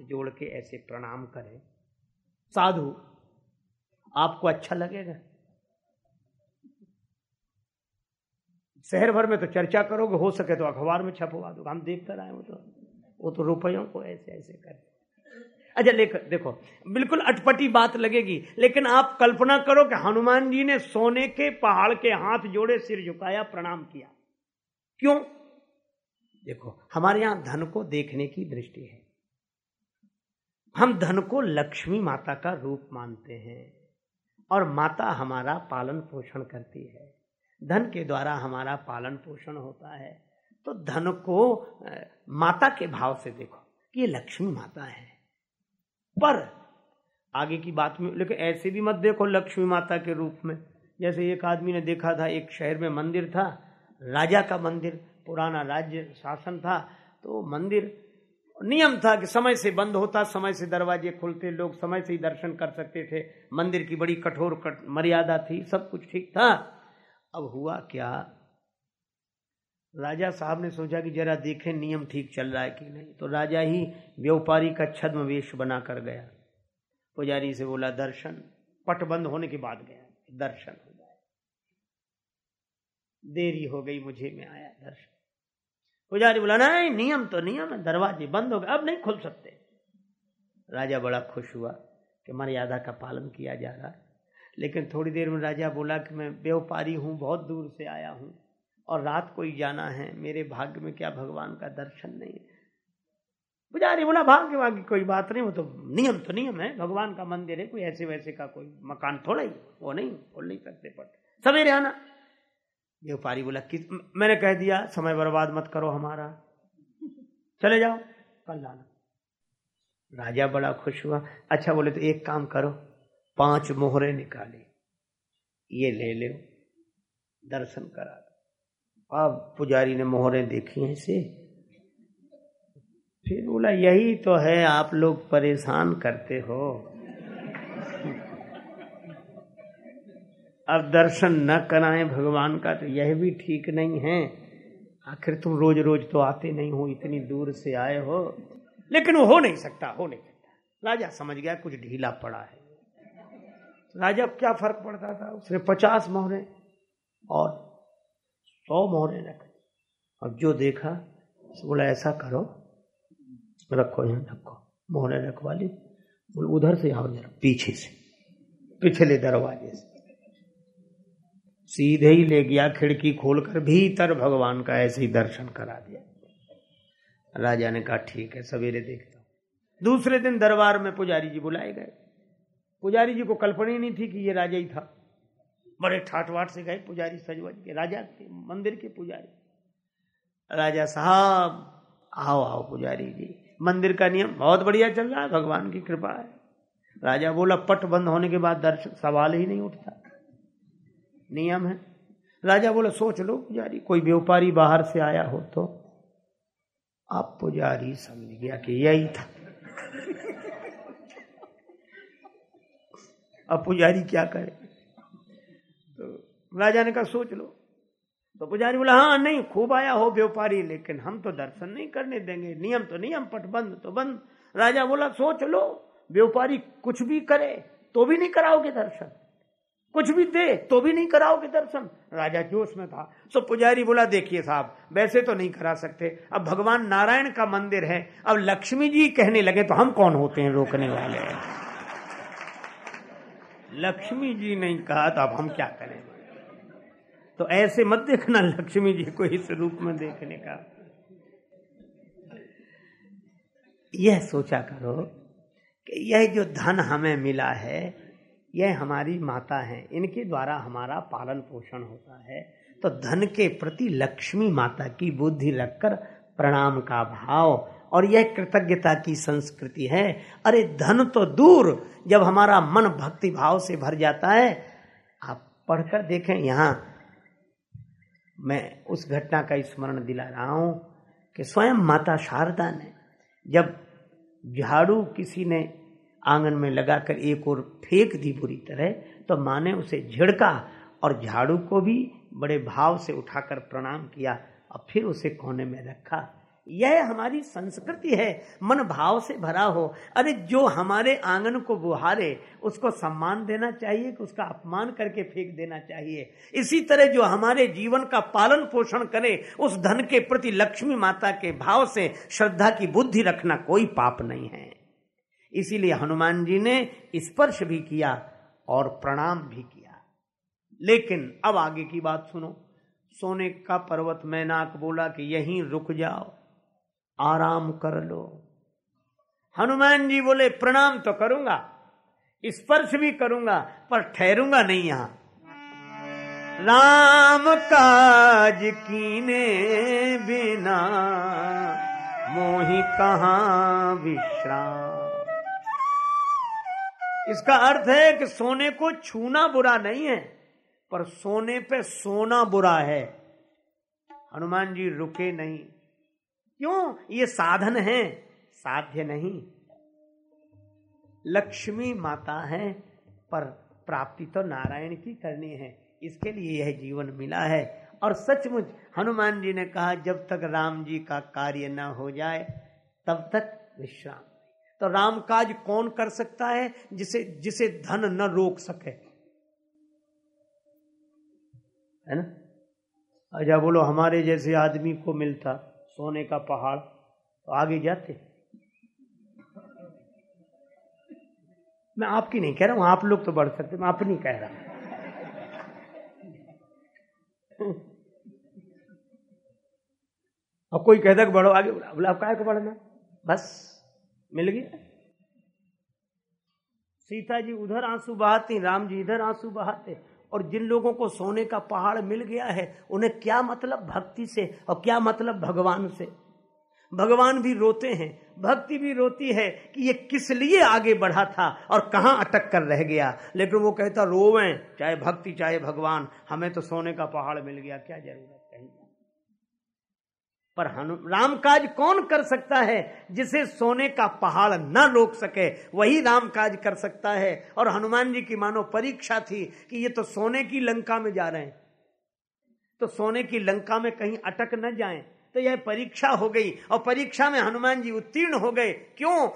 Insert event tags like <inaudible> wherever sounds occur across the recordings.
जोड़ के ऐसे प्रणाम करें। साधु, आपको अच्छा लगेगा। शहर भर में तो चर्चा करोगे, हो सके तो अखबार में छपवा दो हम देख कर आए वो तो। वो तो रुपयों को ऐसे ऐसे कर अच्छा लेख, देखो, बिल्कुल अटपटी बात लगेगी, लेकिन आप कल्पना करो कि हनुमान जी ने सोने के पहाड़ के हाथ जोड़े सिर झुकाया, प्रणाम किया। क्यों? देखो, हमारे यहाँ धन को देखने की दृष्टि है। हम धन को लक्ष्मी माता का रूप मानते हैं और माता हमारा पालन पोषण करती है। धन के द्वारा हमारा पालन पोषण होता है। तो धन को माता के भाव से देखो कि ये लक्ष्मी माता है। पर, आगे की बात में, लेकिन ऐसे भी मत देखो लक्ष्मी माता के रूप में। जैसे एक आदमी ने देखा था, एक शहर में मंदिर था, राजा का मंदिर, पुराना राज्य शासन था तो मंदिर नियम था कि समय से बंद होता समय से दरवाजे खुलते लोग समय से ही दर्शन कर सकते थे। मंदिर की बड़ी कठोर कट, मर्यादा थी सब कुछ ठीक था। अब हुआ क्या? राजा साहब ने सोचा कि जरा देखें नियम ठीक चल रहा है कि नहीं। तो राजा ही व्यापारी का छद्म वेश बना कर गया। पुजारी से बोला दर्शन। पट बंद होने के बाद गया। दर्शन हो जाए देरी हो गई मुझे मैं आया दर्शन। पुजारी बोला, नहीं, नियम तो नियम है, दरवाजे बंद हो गए, अब नहीं खुल सकते. राजा बड़ा खुश हुआ कि मर्यादा का पालन किया जा रहा है। लेकिन थोड़ी देर में राजा बोला कि मैं व्यापारी हूँ, बहुत दूर से आया हूँ और रात को ही जाना है, मेरे भाग्य में क्या भगवान का दर्शन नहीं है। पुजारी बोला, भाग्य वाग्य कोई बात नहीं, वो तो नियम तो नियम है, भगवान का मंदिर है, कोई ऐसे वैसे का कोई मकान थोड़ा ही, वो नहीं, खोल नहीं सकते पट सवेरे आना। व्यापारी बोला, किस मैंने कह दिया, समय बर्बाद मत करो हमारा। चले जाओ, कल लाना। राजा बड़ा खुश हुआ। अच्छा बोले तो एक काम करो, पाँच मोहरे निकाले, ये ले लो, दर्शन करा दो। अब पुजारी ने मोहरे देखी हैं से फिर बोला, यही तो है, आप लोग परेशान करते हो। अब दर्शन न कराएँ भगवान का तो यह भी ठीक नहीं है। आखिर तुम रोज रोज तो आते नहीं हो, इतनी दूर से आए हो। लेकिन वो हो नहीं सकता, हो नहीं सकता। राजा समझ गया, कुछ ढीला पड़ा है। राजा क्या फ़र्क पड़ता था? उसने पचास मोहरे और सौ मोहरे रख अब जो देखा बोला, ऐसा करो, रखो यहाँ, रखो, मोहरे रखवा ली। बोले उधर से यहाँ पीछे से, पिछले दरवाजे से। सीधे ही ले गया, खिड़की खोलकर भीतर भगवान का ऐसे ही दर्शन करा दिया। राजा ने कहा, ठीक है, सवेरे देखता हूँ। दूसरे दिन दरबार में पुजारी जी बुलाए गए। पुजारी जी को कल्पना ही नहीं थी कि ये राजा ही था। बड़े ठाट वाट से गए पुजारी सजवज के, राजा के, मंदिर के पुजारी। राजा साहब, आओ आओ पुजारी जी, मंदिर का नियम बहुत बढ़िया चल रहा है, भगवान की कृपा है। राजा बोला, पट बंद होने के बाद दर्शन सवाल ही नहीं उठता। नियम है। राजा बोला, सोच लो, पुजारी, कोई व्यापारी बाहर से आया हो तो आप पुजारी समझ गया कि यही था। <laughs> अब पुजारी क्या करे? तो राजा ने कहा, सोच लो। तो पुजारी बोला हाँ नहीं, खूब आया हो व्यापारी, लेकिन हम तो दर्शन नहीं करने देंगे, नियम तो नियम पट बंद तो बंद राजा बोला, सोच लो, व्यापारी कुछ भी करे तो भी नहीं कराओगे दर्शन। कुछ भी दे तो भी नहीं कराओगे दर्शन। राजा जोश में था। सो पुजारी बोला, देखिए साहब, वैसे तो नहीं करा सकते। अब भगवान नारायण का मंदिर है, अब लक्ष्मी जी कहने लगे तो हम कौन होते हैं रोकने वाले? लक्ष्मी जी नहीं कहा तो अब हम क्या करें? तो ऐसे मत देखना लक्ष्मी जी को इस रूप में देखने का। यह सोचा करो कि यह जो धन हमें मिला है यह हमारी माता है। इनके द्वारा हमारा पालन पोषण होता है। तो धन के प्रति लक्ष्मी माता की बुद्धि रखकर प्रणाम का भाव और यह कृतज्ञता की संस्कृति है। अरे धन तो दूर, जब हमारा मन भक्ति भाव से भर जाता है। आप पढ़कर देखें यहाँ। मैं उस घटना का स्मरण दिला रहा हूँ कि स्वयं माता शारदा ने जब झाड़ू किसी ने आँगन में लगाकर एक और फेंक दी बुरी तरह तो माँ ने उसे झिड़का और झाड़ू को भी बड़े भाव से उठाकर प्रणाम किया और फिर उसे कोने में रखा। यह हमारी संस्कृति है, मन भाव से भरा हो। अरे, जो हमारे आँगन को बुहारे, उसको सम्मान देना चाहिए कि उसका अपमान करके फेंक देना चाहिए। इसी तरह जो हमारे जीवन का पालन पोषण करे, उस धन के प्रति लक्ष्मी माता के भाव से श्रद्धा की बुद्धि रखना कोई पाप नहीं है। इसीलिए हनुमान जी ने स्पर्श भी किया और प्रणाम भी किया। लेकिन अब आगे की बात सुनो। सोने का पर्वत मैनाक बोला कि यहीं रुक जाओ, आराम कर लो। हनुमान जी बोले, प्रणाम तो करूँगा, स्पर्श भी करूँगा, पर ठहरूँगा नहीं यहाँ। राम काज कीने बिना मोही कहा विश्राम? इसका अर्थ है कि सोने को छूना बुरा नहीं है, पर सोने पे सोना बुरा है। हनुमान जी रुके नहीं। क्यों? ये साधन है, साध्य नहीं। लक्ष्मी माता है, पर प्राप्ति तो नारायण की करनी है। इसके लिए यह जीवन मिला है। और सचमुच हनुमान जी ने कहा, जब तक राम जी का कार्य न हो जाए, तब तक विश्राम। तो राम काज कौन कर सकता है जिसे जिसे धन न रोक सके? है ना? अच्छा बोलो, हमारे जैसे आदमी को मिलता सोने का पहाड़ तो आगे जाते? मैं आपकी नहीं कह रहा हूँ, आप लोग तो बढ़ सकते, मैं अपनी कह रहा हूँ। अब कोई कहता कि बढ़ो, आगे, बोला आप को बढ़ना? बस। मिल गया। सीता जी उधर आँसू बहाती, राम जी इधर आँसू बहाते, और जिन लोगों को सोने का पहाड़ मिल गया है, उन्हें क्या मतलब भक्ति से और क्या मतलब भगवान से? भगवान भी रोते हैं, भक्ति भी रोती है कि ये किस लिए आगे बढ़ा था और कहाँ अटक कर रह गया। लेकिन वो कहता, रोवें, चाहे भक्ति, चाहे भगवान, हमें तो सोने का पहाड़ मिल गया, क्या ज़रूरत पर हनु राम काज कौन कर सकता है जिसे सोने का पहाड़ न रोक सके? वही राम काज कर सकता है। और हनुमान जी की मानो परीक्षा थी कि ये तो सोने की लंका में जा रहे हैं। तो सोने की लंका में कहीं अटक न जाएँ। तो यह परीक्षा हो गई। और परीक्षा में हनुमान जी उत्तीर्ण हो गए। क्यों?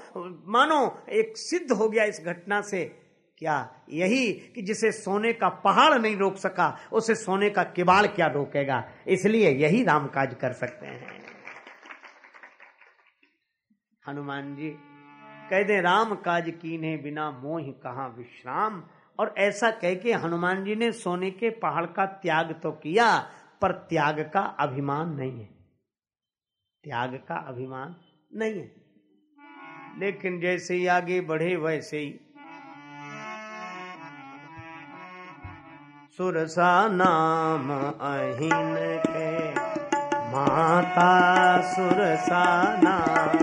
मानो एक सिद्ध हो गया इस घटना से। क्या यही कि जिसे सोने का पहाड़ नहीं रोक सका, उसे सोने का किबाड़ क्या रोकेगा? इसलिए यही राम काज कर सकते हैं। हनुमान जी, कह दे राम काज कीने बिना मोह कहा विश्राम? और ऐसा कह के हनुमान जी ने सोने के पहाड़ का त्याग तो किया, पर त्याग का अभिमान नहीं है। त्याग का अभिमान नहीं है। लेकिन जैसे ही आगे बढ़े, वैसे ही सुरसा नाम अहिन के माता सुरसा नाम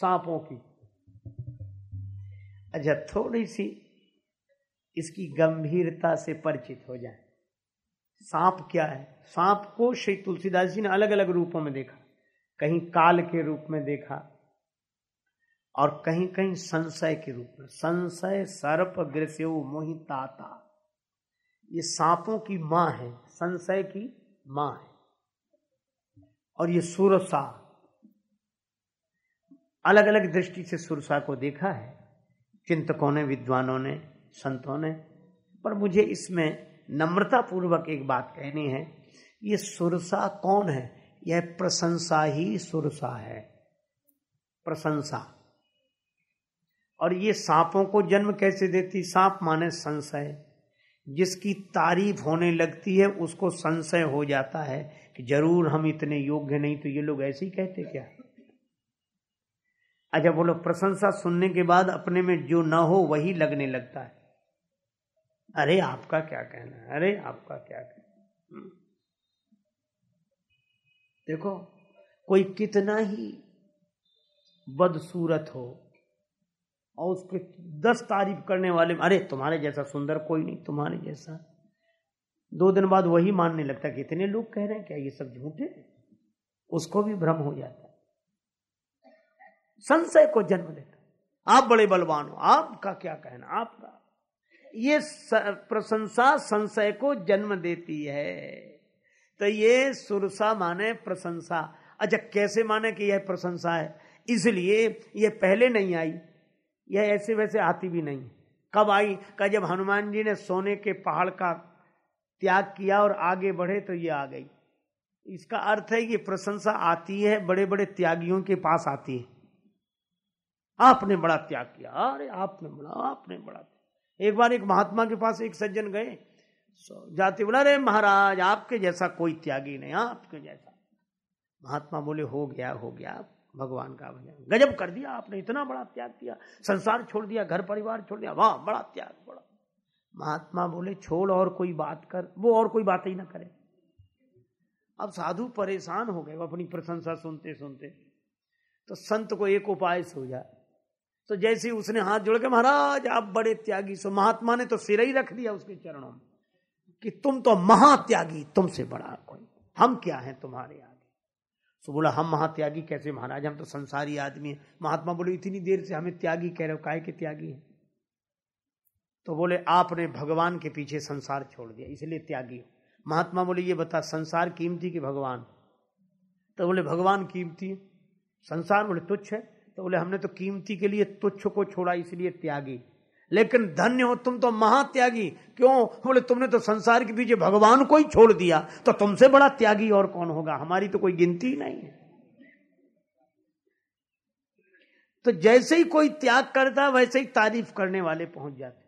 सांपों की। अच्छा थोड़ी सी इसकी गंभीरता से परिचित हो जाए। सांप क्या है? सांप को श्री तुलसीदास जी ने अलग अलग रूपों में देखा। कहीं काल के रूप में देखा और कहीं कहीं संशय के रूप में। संशय सर्प ग्रस्यु मोहिताता ये सांपों की माँ है, संशय की माँ है। और ये सुरसा अलग अलग दृष्टि से सुरसा को देखा है। चिंतकों ने, विद्वानों ने, संतों ने, पर मुझे इसमें नम्रता पूर्वक एक बात कहनी है, ये सुरसा कौन है? यह प्रशंसा ही सुरसा है। प्रशंसा। और ये सांपों को जन्म कैसे देती? सांप माने संशय। जिसकी तारीफ़ होने लगती है, उसको संशय हो जाता है कि ज़रूर हम इतने योग्य नहीं तो ये लोग ऐसे ही कहते क्या? अच्छा बोलो प्रशंसा सुनने के बाद अपने में जो ना हो वही लगने लगता है। अरे, आपका क्या कहना है? अरे, आपका क्या कहना हम्म। देखो, कोई कितना ही बदसूरत हो और उसके दस तारीफ़ करने वाले अरे, तुम्हारे जैसा सुंदर कोई नहीं, तुम्हारे जैसा। दो दिन बाद वही मानने लगता कि इतने लोग कह रहे हैं, क्या ये सब झूठे? उसको भी भ्रम हो जाता संशय को जन्म देता आप बड़े बलवान हो, आपका क्या कहना, आपका। ये प्रशंसा संशय को जन्म देती है। तो ये सुरसा माने प्रशंसा। अच्छा कैसे माने कि यह प्रशंसा है? इसलिए यह पहले नहीं आई, यह ऐसे वैसे आती भी नहीं। कब आई? का जब हनुमान जी ने सोने के पहाड़ का त्याग किया और आगे बढ़े तो ये आ गई। इसका अर्थ है कि प्रशंसा आती है बड़े बड़े त्यागियों के पास आती है। आपने बड़ा त्याग किया। अरे, आपने बड़ा आपने बड़ा एक बार एक महात्मा के पास एक सज्जन गए। जाते बोला, अरे, महाराज, आपके जैसा कोई त्यागी नहीं, आपके जैसा। महात्मा बोले, हो गया हो गया, भगवान का भजन। गजब कर दिया आपने, इतना बड़ा त्याग किया। संसार छोड़ दिया, घर परिवार छोड़ दिया। वाह, बड़ा त्याग, बड़ा महात्मा बोले, छोड़ और कोई बात कर, वो और कोई बात ही ना करे। अब साधु परेशान हो गए अपनी प्रशंसा सुनते सुनते तो संत को एक उपाय सूझा तो जैसे उसने हाथ जोड़ के, महाराज, आप बड़े त्यागी, सो महात्मा ने तो सिर ही रख दिया उसके चरणों में कि तुम तो महात्यागी, तुमसे बड़ा कोई। हम क्या हैं तुम्हारे आगे? सो बोला, हम महात्यागी कैसे, महाराज? हम तो संसारी आदमी हैं। महात्मा बोले, इतनी देर से हमें त्यागी कह रहे हो, काय के त्यागी है? तो बोले, आपने भगवान के पीछे संसार छोड़ दिया, इसलिए त्यागी महात्मा बोले, ये बता, संसार कीमती कि भगवान? तो बोले, भगवान कीमती संसार बोले, तुच्छ है। तो बोले, हमने तो कीमती के लिए तुच्छ को छोड़ा, इसलिए त्यागी। लेकिन धन्य हो तुम तो महात्यागी। क्यों? बोले, तुमने तो संसार के पीछे भगवान को ही छोड़ दिया तो तुमसे बड़ा त्यागी और कौन होगा? हमारी तो कोई गिनती ही नहीं है। तो जैसे ही कोई त्याग करता, वैसे ही तारीफ़ करने वाले पहुँच जाते।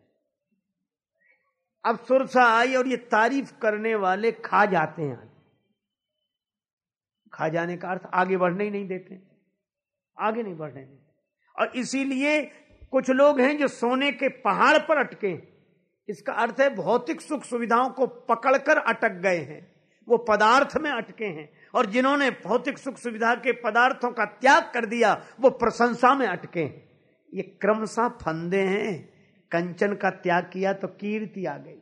अब सुरसा आई और ये तारीफ़ करने वाले खा जाते हैं। खा जाने का अर्थ आगे बढ़ने ही नहीं देते। आगे नहीं बढ़ने देते और इसीलिए कुछ लोग हैं जो सोने के पहाड़ पर अटके इसका अर्थ है भौतिक सुख सुविधाओं को पकड़कर अटक गए हैं। वो पदार्थ में अटके हैं। और जिन्होंने भौतिक सुख सुविधा के पदार्थों का त्याग कर दिया, वो प्रशंसा में अटके हैं। ये क्रमशः फंदे हैं। कंचन का त्याग किया तो कीर्ति आ गई।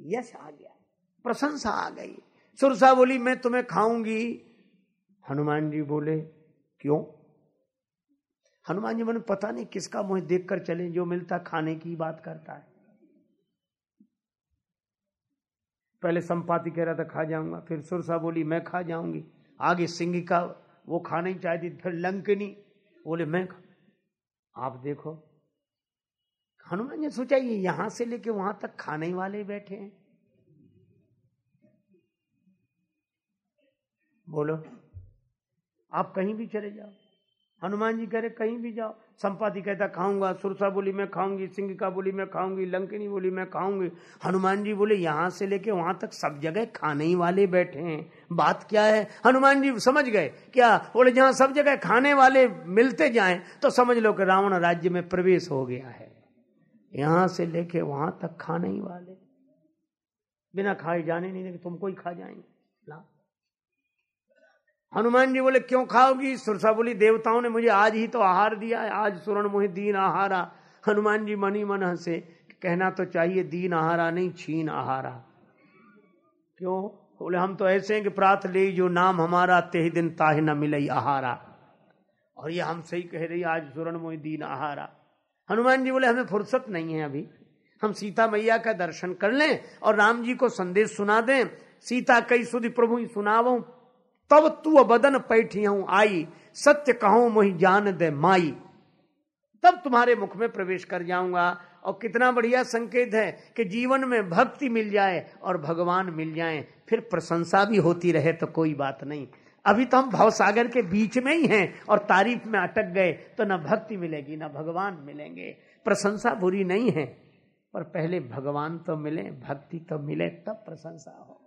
यश आ गया। प्रशंसा आ गई। सुरसा बोली, मैं तुम्हें खाऊँगी। हनुमान जी बोले, क्यों? हनुमान जी मैंने पता नहीं किसका मुँह देखकर चले, जो मिलता खाने की बात करता है। पहले संपाति कह रहा था, खा जाऊँगा। फिर सुरसा बोली, मैं खा जाऊँगी। आगे सिंह का, वो खाना ही चाहती, फिर लंकनी बोले, मैं खा आप देखो, हनुमान जी सोचा, ये यहाँ से लेके वहाँ तक खाने वाले बैठे हैं। बोलो, आप कहीं भी चले जाओ। हनुमान जी कह रहे, कहीं भी जाओ। संपाति कहता, खाऊँगा। सुरसा बोली, मैं खाऊँगी। सिंह का बोली, मैं खाऊँगी। लंकिनी बोली, मैं खाऊँगी। हनुमान जी बोले, यहाँ से लेके वहाँ तक सब जगह खाने ही वाले बैठे हैं। बात क्या है? हनुमान जी समझ गए, क्या? बोले, जहाँ सब जगह खाने वाले मिलते जाए तो समझ लो कि रावण राज्य में प्रवेश हो गया है। यहाँ से लेके वहाँ तक खाने ही वाले। बिना खाए जाने नहीं तुमको ही खा जाएँगे। ला। हनुमान जी बोले, क्यों खाओगी? सुरसा बोली, देवताओं ने मुझे आज ही तो आहार दिया है, आज सुरण मुहे दीन आहारा। हनुमान जी मनी मन हंसे, कहना तो चाहिए, दीन आहारा नहीं, छीन आहारा। क्यों? बोले, हम तो ऐसे हैं कि प्रार्थ ले जो नाम हमारा ते दिन ताहे न मिले आहारा। और ये हम सही कह रही, आज सुरण मोह दीन आहारा। हनुमान जी बोले, हमें फुर्सत नहीं है अभी। हम सीता मैया का दर्शन कर लें और राम जी को संदेश सुना दें। सीता कई सुधि प्रभु ही सुनावो। तब तू बदन पैठियों आई। सत्य कहो, मोहि जान दे माई। तब तुम्हारे मुख में प्रवेश कर जाऊँगा। और कितना बढ़िया संकेत है कि जीवन में भक्ति मिल जाए और भगवान मिल जाए, फिर प्रशंसा भी होती रहे तो कोई बात नहीं। अभी तो हम भवसागर के बीच में ही हैं और तारीफ़ में अटक गए तो ना भक्ति मिलेगी, ना भगवान मिलेंगे। प्रशंसा बुरी नहीं है, पर पहले भगवान तो मिले, भक्ति तो मिले, तब प्रशंसा हो।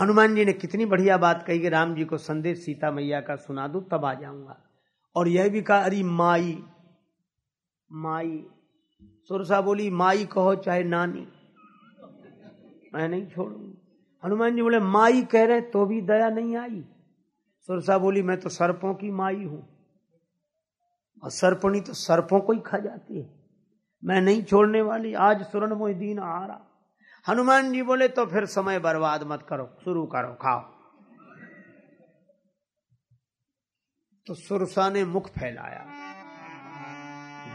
हनुमान जी ने कितनी बढ़िया बात कही कि राम जी को संदेश सीता मैया का सुना दू, तब आ जाऊँगा। और यह भी कहा, अरे माई माई, सुरसा बोली, माई कहो चाहे नानी। मैं नहीं छोड़ूँगी। हनुमान जी बोले, माई कह रहे तो भी दया नहीं आई। सुरसा बोली, मैं तो सर्पों की माई हूँ। और सर्पणी तो सर्पों को ही खा जाती है। मैं नहीं छोड़ने वाली, आज सुरण मोहिदीन आ रहा। हनुमान जी बोले तो फिर समय बर्बाद मत करो, शुरू करो, खाओ। तो सुरसा ने मुख फैलाया।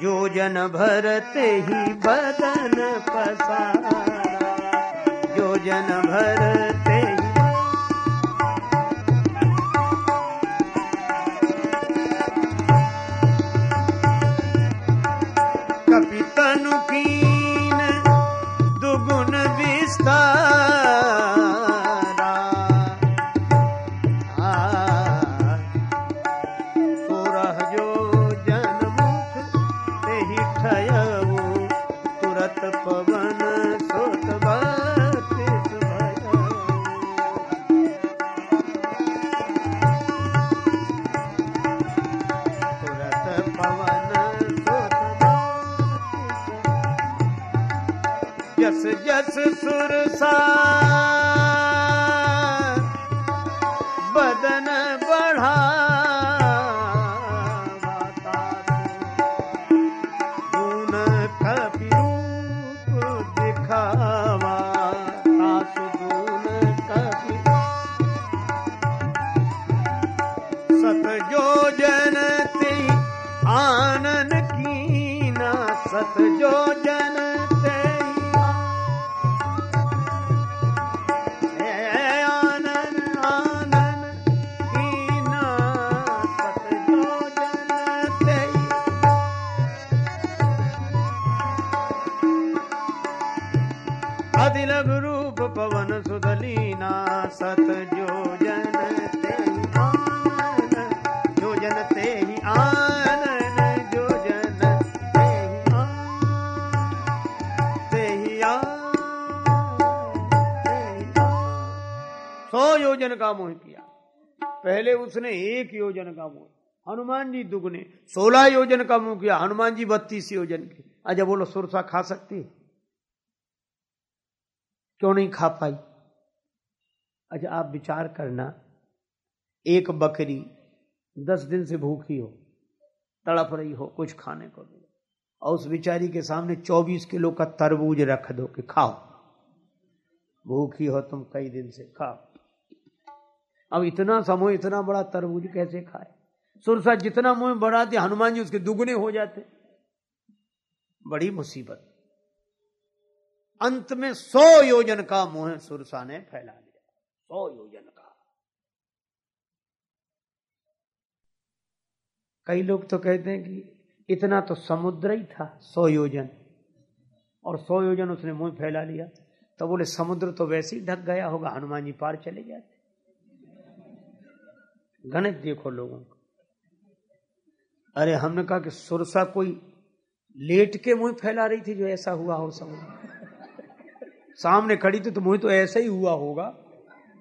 जो जन भरते ही बदन पसारा। जो जन भरते ही कपितनु कीन जो जनते आनन कीना सत जो पहले उसने एक योजन का मुँह हनुमान जी दुगने। सोलह योजन का मुँह किया। हनुमान जी बत्तीस योजन की। अच्छा बोलो सुरसा खा सकती है। क्यों नहीं खा पाई? अच्छा आप विचार करना, एक बकरी दस दिन से भूखी हो, तड़प रही हो, कुछ खाने को दो और उस बिचारी के सामने चौबीस किलो का तरबूज रख दो कि खाओ। भूखी हो तुम कई दिन से, खाओ। अब इतना समूह, इतना बड़ा तरबूज कैसे खाए? सुरसा जितना मुँह बढ़ाते, हनुमान जी उसके दुगने हो जाते। बड़ी मुसीबत। अंत में सौ योजन का मुँह सुरसा ने फैला दिया। सौ योजन का। कई लोग तो कहते हैं कि इतना तो समुद्र ही था, सौ योजन। और सौ योजन उसने मुँह फैला लिया। तो बोले, समुद्र तो वैसे ही ढक गया होगा, हनुमान जी पार चले जाते। गणित देखो लोगों को। अरे, हमने कहा कि सुरसा कोई लेट के मुँह फैला रही थी जो ऐसा हुआ हो समुद्र सामने खड़ी थी तो मुँह तो ऐसा ही हुआ होगा।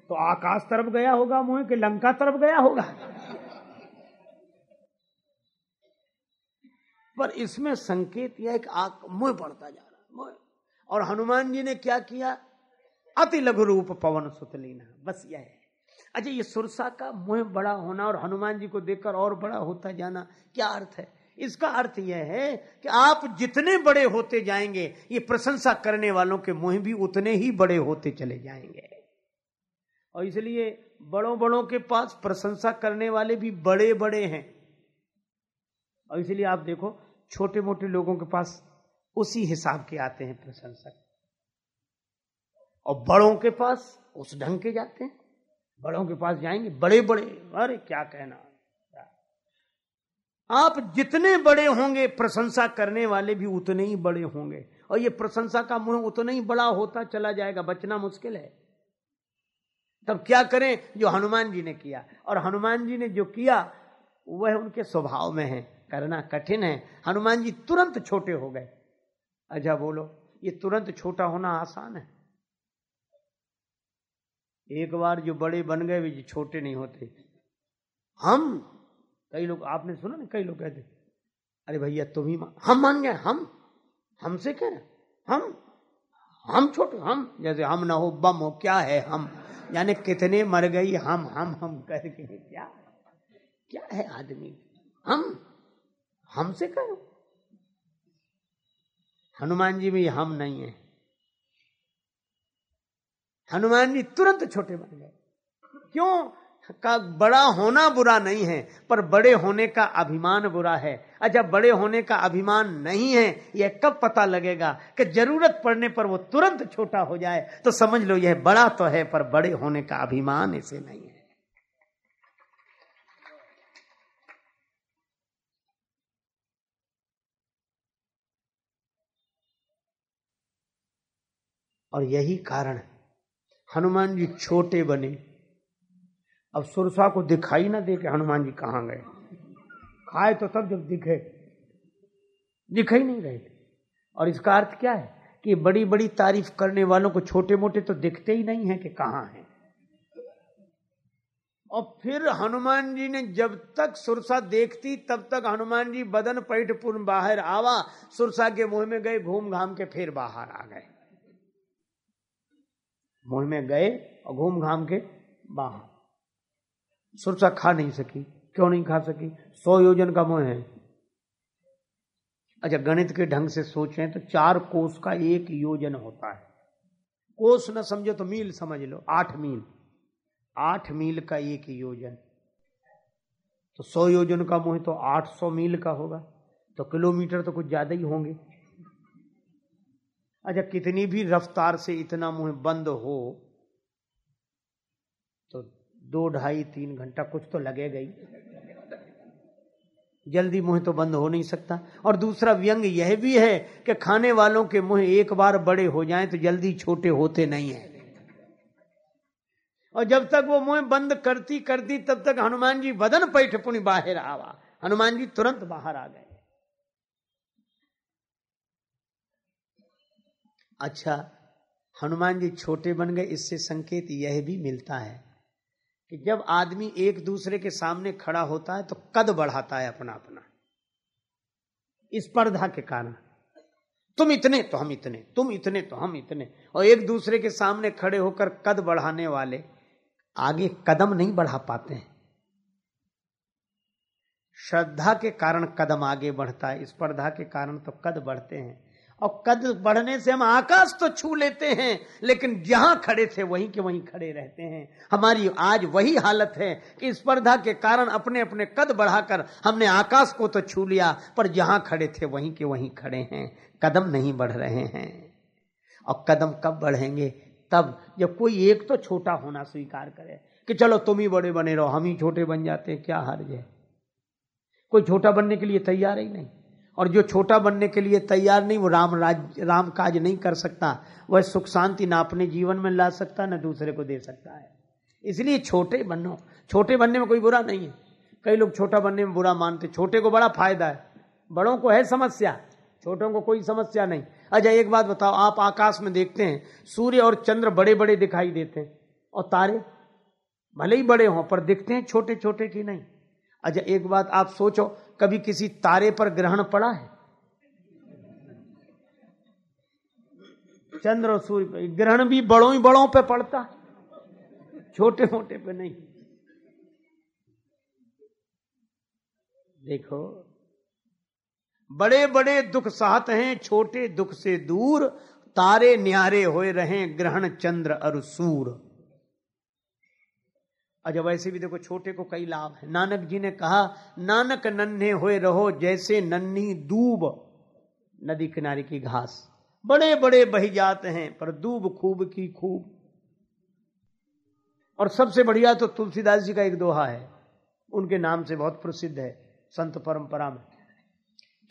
तो आकाश तरफ़ गया होगा मुँह के, लंका तरफ़ गया होगा। पर इसमें संकेत यह है कि आक मुँह बढ़ता जा रहा है और हनुमान जी ने क्या किया? अति लघु रूप पवन सुतलीना। बस यह है। अच्छा ये सुरसा का मुँह बड़ा होना और हनुमान जी को देखकर और बड़ा होता जाना क्या अर्थ है? इसका अर्थ यह है कि आप जितने बड़े होते जाएँगे, ये प्रशंसा करने वालों के मुँह भी उतने ही बड़े होते चले जाएँगे। और इसलिए बड़ों बड़ों के पास प्रशंसा करने वाले भी बड़े बड़े हैं। और इसलिए आप देखो छोटे मोटे लोगों के पास उसी हिसाब के आते हैं प्रशंसक। और बड़ों के पास उस ढंग के जाते हैं। बड़ों के पास जाएँगे बड़े बड़े अरे क्या कहना। आप जितने बड़े होंगे, प्रशंसा करने वाले भी उतने ही बड़े होंगे। और ये प्रशंसा का मुँह उतना ही बड़ा होता चला जाएगा, बचना मुश्किल है। तब क्या करें, जो हनुमान जी ने किया। और हनुमान जी ने जो किया, वह उनके स्वभाव में है, करना कठिन है। हनुमान जी तुरंत छोटे हो गए। अच्छा बोलो, ये तुरंत छोटा होना आसान है। एक बार जो बड़े बन गए वे छोटे नहीं होते। हम? कई लोग आपने सुना ना कई लोग कहते अरे भैया तुम ही हम मान गए हम? हमसे कह रहे हम? हम छोटे हम? जैसे हम ना हो बम हो क्या है हम? यानी कितने मर गई हम हम हम करके क्या? क्या है आदमी? हम? हमसे कहो हनुमान जी भी हम नहीं है। हनुमान जी तुरंत छोटे बन गए। क्यों? का बड़ा होना बुरा नहीं है, पर बड़े होने का अभिमान बुरा है। अच्छा बड़े होने का अभिमान नहीं है, यह कब पता लगेगा कि ज़रूरत पड़ने पर वो तुरंत छोटा हो जाए? तो समझ लो, यह बड़ा तो है, पर बड़े होने का अभिमान इसे नहीं है। और यही कारण हनुमान जी छोटे बने। अब सुरसा को दिखाई ना दे के हनुमान जी कहाँ गए। खाए तो तब जब दिखे, दिखाई नहीं रहे थे। और इसका अर्थ क्या है कि बड़ी बड़ी तारीफ़ करने वालों को छोटे मोटे तो दिखते ही नहीं है कि कहाँ हैं। और फिर हनुमान जी ने जब तक सुरसा देखती, तब तक हनुमान जी बदन पैठ पूर्ण बाहर आवा, सुरसा के मुँह में गए घूम घाम के फिर बाहर आ गए। मुँह में गए और घूम घाम के बाहर। सुरसा खा नहीं सकी। क्यों नहीं खा सकी? सौ योजन का मोह है। अच्छा गणित के ढंग से सोचें तो चार कोस का एक योजन होता है। कोस न समझो तो मील समझ लो। आठ मील। आठ मील का एक योजन। तो सौ योजन का मुँह तो आठ सौ मील का होगा। तो किलोमीटर तो कुछ ज़्यादा ही होंगे। अच्छा कितनी भी रफ्तार से इतना मुँह बंद हो तो दो ढाई तीन घंटा कुछ तो लगेगा ही जल्दी मुँह तो बंद हो नहीं सकता। और दूसरा व्यंग यह भी है कि खाने वालों के मुँह एक बार बड़े हो जाएँ तो जल्दी छोटे होते नहीं है। और जब तक वो मुँह बंद करती करती तब तक हनुमान जी बदन पैठ पुणी बाहर आवा। हनुमान जी तुरंत बाहर आ गए। अच्छा हनुमान जी छोटे बन गए, इससे संकेत यह भी मिलता है कि जब आदमी एक दूसरे के सामने खड़ा होता है तो कद बढ़ाता है अपना अपना। स्पर्धा के कारण। तुम इतने तो हम इतने, तुम इतने तो हम इतने। और एक दूसरे के सामने खड़े होकर कद बढ़ाने वाले, आगे कदम नहीं बढ़ा पाते हैं। श्रद्धा के कारण कदम आगे बढ़ता है, स्पर्धा के कारण तो कद बढ़ते हैं। और कद बढ़ने से हम आकाश तो छू लेते हैं, लेकिन जहाँ खड़े थे वहीं के वहीं खड़े रहते हैं। हमारी आज वही हालत है कि स्पर्धा के कारण अपने अपने कद बढ़ाकर हमने आकाश को तो छू लिया, पर जहाँ खड़े थे वहीं के वहीं खड़े हैं। कदम नहीं बढ़ रहे हैं। और कदम कब बढ़ेंगे? तब जब कोई एक तो छोटा होना स्वीकार करे कि चलो तुम ही बड़े बने रहो, हम ही छोटे बन जाते हैं, क्या हर्ज है? कोई छोटा बनने के लिए तैयार ही नहीं। और जो छोटा बनने के लिए तैयार नहीं, वो राम राज, राम काज नहीं कर सकता। वह सुख शांति ना अपने जीवन में ला सकता, ना दूसरे को दे सकता है। इसलिए छोटे बनो। छोटे बनने में कोई बुरा नहीं है। कई लोग छोटा बनने में बुरा मानते छोटे को बड़ा फ़ायदा है। बड़ों को है समस्या। छोटों को कोई समस्या नहीं। अच्छा एक बात बताओ, आप आकाश में देखते हैं, सूर्य और चंद्र बड़े बड़े दिखाई देते हैं, और तारे भले ही बड़े हों, पर दिखते हैं छोटे छोटे की नहीं? अच्छा एक बात आप सोचो कभी किसी तारे पर ग्रहण पड़ा है? चंद्र और सूर्य पर। ग्रहण भी बड़ों ही बड़ों पे पड़ता है। छोटे मोटे पे नहीं। देखो बड़े बड़े दुख साथ हैं, छोटे दुख से दूर, तारे न्यारे होए रहे, ग्रहण चंद्र और सूर अच्छा वैसे भी देखो छोटे को कई लाभ है। नानक जी ने कहा नानक नन्हे हुए रहो जैसे नन्ही दूब नदी किनारे की घास। बड़े बड़े बही जाते हैं पर दूब खूब की खूब। और सबसे बढ़िया तो तुलसीदास जी का एक दोहा है। उनके नाम से बहुत प्रसिद्ध है संत परंपरा में।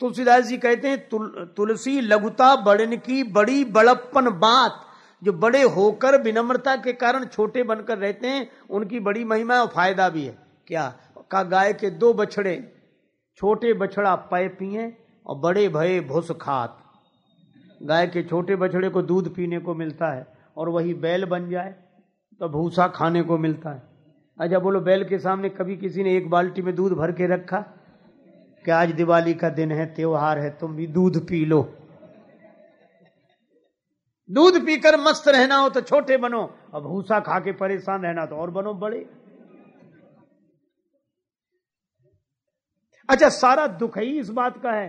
तुलसीदास जी कहते हैं तुल, तुलसी लघुता बढ़न की बड़ी बड़प्पन बात। जो बड़े होकर विनम्रता के कारण छोटे बनकर रहते हैं, उनकी बड़ी महिमा और फ़ायदा भी है। क्या? का गाय के दो बछड़े, छोटे बछड़ा पय पिए और बड़े भय भुस खात। गाय के छोटे बछड़े को दूध पीने को मिलता है और वही बैल बन जाए तो भूसा खाने को मिलता है। अच्छा बोलो, बैल के सामने कभी किसी ने एक बाल्टी में दूध भर के रखा? कि आज दिवाली का दिन है, त्योहार है, तुम भी दूध पी लो। दूध पीकर मस्त रहना हो तो छोटे बनो। और भूसा खा के परेशान रहना तो और बनो बड़े। अच्छा सारा दुख ही इस बात का है।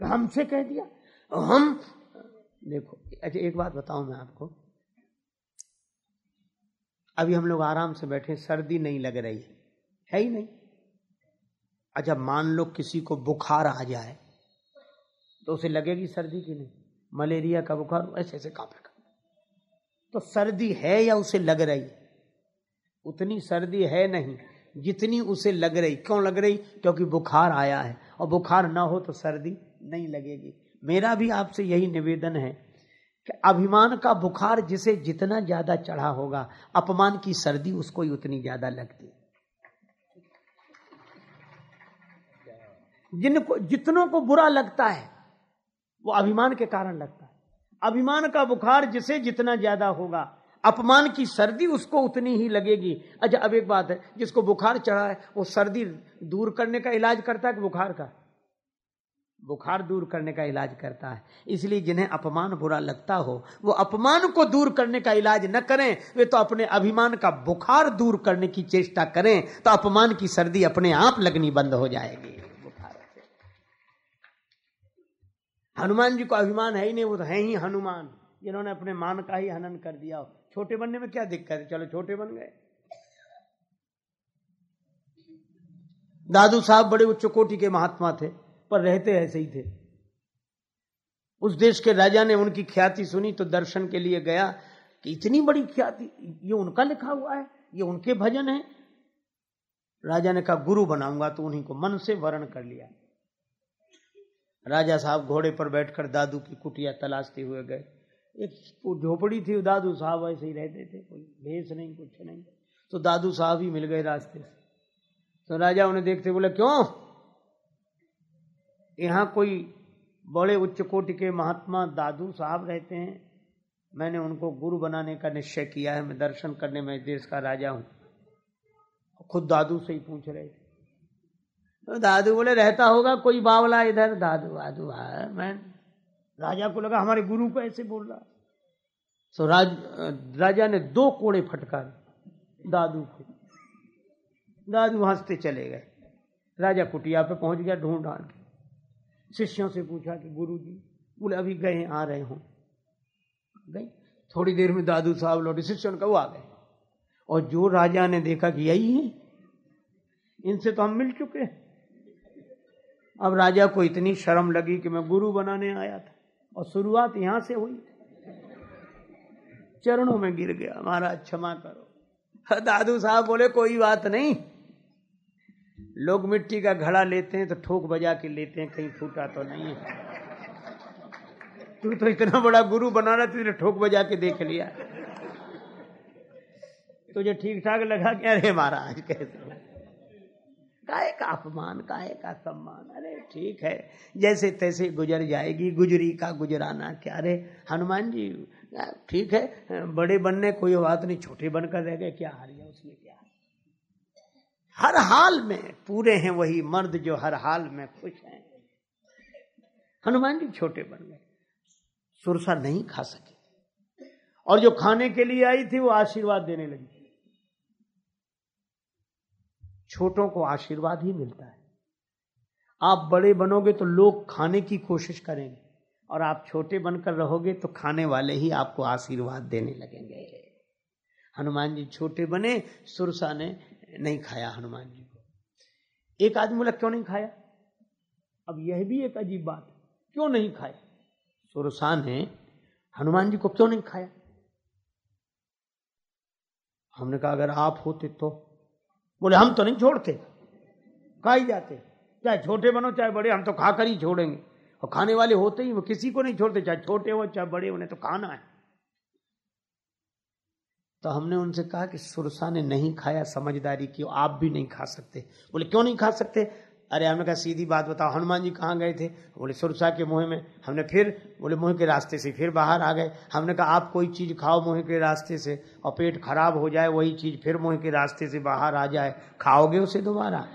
हमसे कह दिया। हम, देखो अच्छा एक बात बताऊँ मैं आपको। अभी हम लोग आराम से बैठे, सर्दी नहीं लग रही। है ही नहीं। अच्छा मान लो किसी को बुखार आ जाए तो उसे लगेगी सर्दी की नहीं? मलेरिया का बुखार ऐसे ऐसे कांपेगा तो सर्दी है या उसे लग रही? उतनी सर्दी है नहीं, जितनी उसे लग रही। क्यों लग रही? क्योंकि बुखार आया है। और बुखार ना हो तो सर्दी नहीं लगेगी। मेरा भी आपसे यही निवेदन है कि अभिमान का बुखार जिसे जितना ज़्यादा चढ़ा होगा, अपमान की सर्दी उसको ही उतनी ज़्यादा लगती। जिनको, जितनों को बुरा लगता है वो अभिमान के कारण लगता है। अभिमान का बुखार जिसे जितना ज़्यादा होगा, अपमान की सर्दी उसको उतनी ही लगेगी। अच्छा अब एक बात है, जिसको बुखार चढ़ा है, वो सर्दी दूर करने का इलाज करता है कि बुखार का? बुखार दूर करने का इलाज करता है। इसलिए जिन्हें अपमान बुरा लगता हो, वो अपमान को दूर करने का इलाज न करें। वे तो अपने अभिमान का बुखार दूर करने की चेष्टा करें तो अपमान की सर्दी अपने आप लगनी बंद हो जाएगी। हनुमान जी को अभिमान है ही नहीं, वो तो है ही हनुमान। जिन्होंने अपने मान का ही हनन कर दिया छोटे बनने में क्या दिक्कत है? चलो छोटे बन गए। दादू साहब बड़े उच्च कोटि के महात्मा थे, पर रहते ऐसे ही थे। उस देश के राजा ने उनकी ख्याति सुनी तो दर्शन के लिए गया कि इतनी बड़ी ख्याति, ये उनका लिखा हुआ है, ये उनके भजन है। राजा ने कहा, गुरु बनाऊँगा तो उन्हीं को मन से वर्ण कर लिया। राजा साहब घोड़े पर बैठकर दादू की कुटिया तलाशते हुए गए। एक झोपड़ी थी, दादू साहब ऐसे ही रहते थे, कोई भेस नहीं, कुछ नहीं। तो दादू साहब ही मिल गए रास्ते से। तो राजा उन्हें देखते बोले, क्यों? यहाँ कोई बड़े उच्च कोटि के महात्मा दादू साहब रहते हैं। मैंने उनको गुरु बनाने का निश्चय किया है। मैं दर्शन करने में देश का राजा हूँ। खुद दादू से ही पूछ रहे थे। तो दादू बोले, रहता होगा, कोई बावला इधर। दादू है, मैं राजा को लगा, हमारे गुरु को ऐसे बोल रहा तो राज, राजा ने दो कोड़े फटकार दादू को। दादू हँसते चले गए। राजा कुटिया पे पहुँच गया, ढूंढ के। शिष्यों से पूछा कि गुरु जी बोले, अभी गए, आ रहे हो? गए थोड़ी देर में दादू साहब लौटे, शिष्यों का वो आ गए। और जो राजा ने देखा कि यही है, इनसे तो हम मिल चुके हैं। अब राजा को इतनी शर्म लगी कि मैं गुरु बनाने आया था और शुरुआत यहाँ से हुई चरणों में गिर गया, महाराज क्षमा करो। दादू साहब बोले, कोई बात नहीं। लोग मिट्टी का घड़ा लेते हैं तो ठोक बजा के लेते हैं, कहीं फूटा तो नहीं है। तू तो इतना बड़ा गुरु बना रहा तुझे ठोक बजा के देख लिया। तुझे ठीक ठाक लगा कि, अरे महाराज, कैसे? काहे का अपमान काहे का सम्मान। अरे ठीक है, जैसे तैसे गुजर जाएगी, गुजरी का गुजराना क्या? रे हनुमान जी, ठीक है, बड़े बनने कोई बात नहीं, छोटे बनकर रह गए, क्या हार गया उसमें क्या? हर हाल में पूरे हैं वही मर्द जो हर हाल में खुश हैं। हनुमान जी छोटे बन गए, सुरसा नहीं खा सके। और जो खाने के लिए आई थी, वो आशीर्वाद देने लगी। छोटों को आशीर्वाद ही मिलता है। आप बड़े बनोगे तो लोग खाने की कोशिश करेंगे और आप छोटे बनकर रहोगे तो खाने वाले ही आपको आशीर्वाद देने लगेंगे। हनुमान जी छोटे बने, सुरसा ने नहीं खाया हनुमान जी को। एक आदमी बोला क्यों नहीं खाया? अब यह भी एक अजीब बात है। क्यों नहीं खाया सुरसा ने हनुमान जी को क्यों नहीं खाया? हमने कहा, अगर आप होते तो बोले, हम तो नहीं छोड़ते खा ही जाते। चाहे छोटे बनो, चाहे बड़े, हम तो खाकर ही छोड़ेंगे। और खाने वाले होते ही वो किसी को नहीं छोड़ते, चाहे छोटे हो, चाहे बड़े उन्हें तो खाना है। तो हमने उनसे कहा कि, सुरसा ने नहीं खाया, समझदारी की आप भी नहीं खा सकते। बोले, क्यों नहीं खा सकते? अरे हमने कहा, सीधी बात बताओ, हनुमान जी कहाँ गए थे? बोले, सुरसा के मुँह में। हमने फिर, बोले, मुँह के रास्ते से फिर बाहर आ गए। हमने कहा, आप कोई चीज़ खाओ मुँह के रास्ते से, और पेट खराब हो जाए, वही चीज़ फिर मुँह के रास्ते से बाहर आ जाए। खाओगे उसे दोबारा?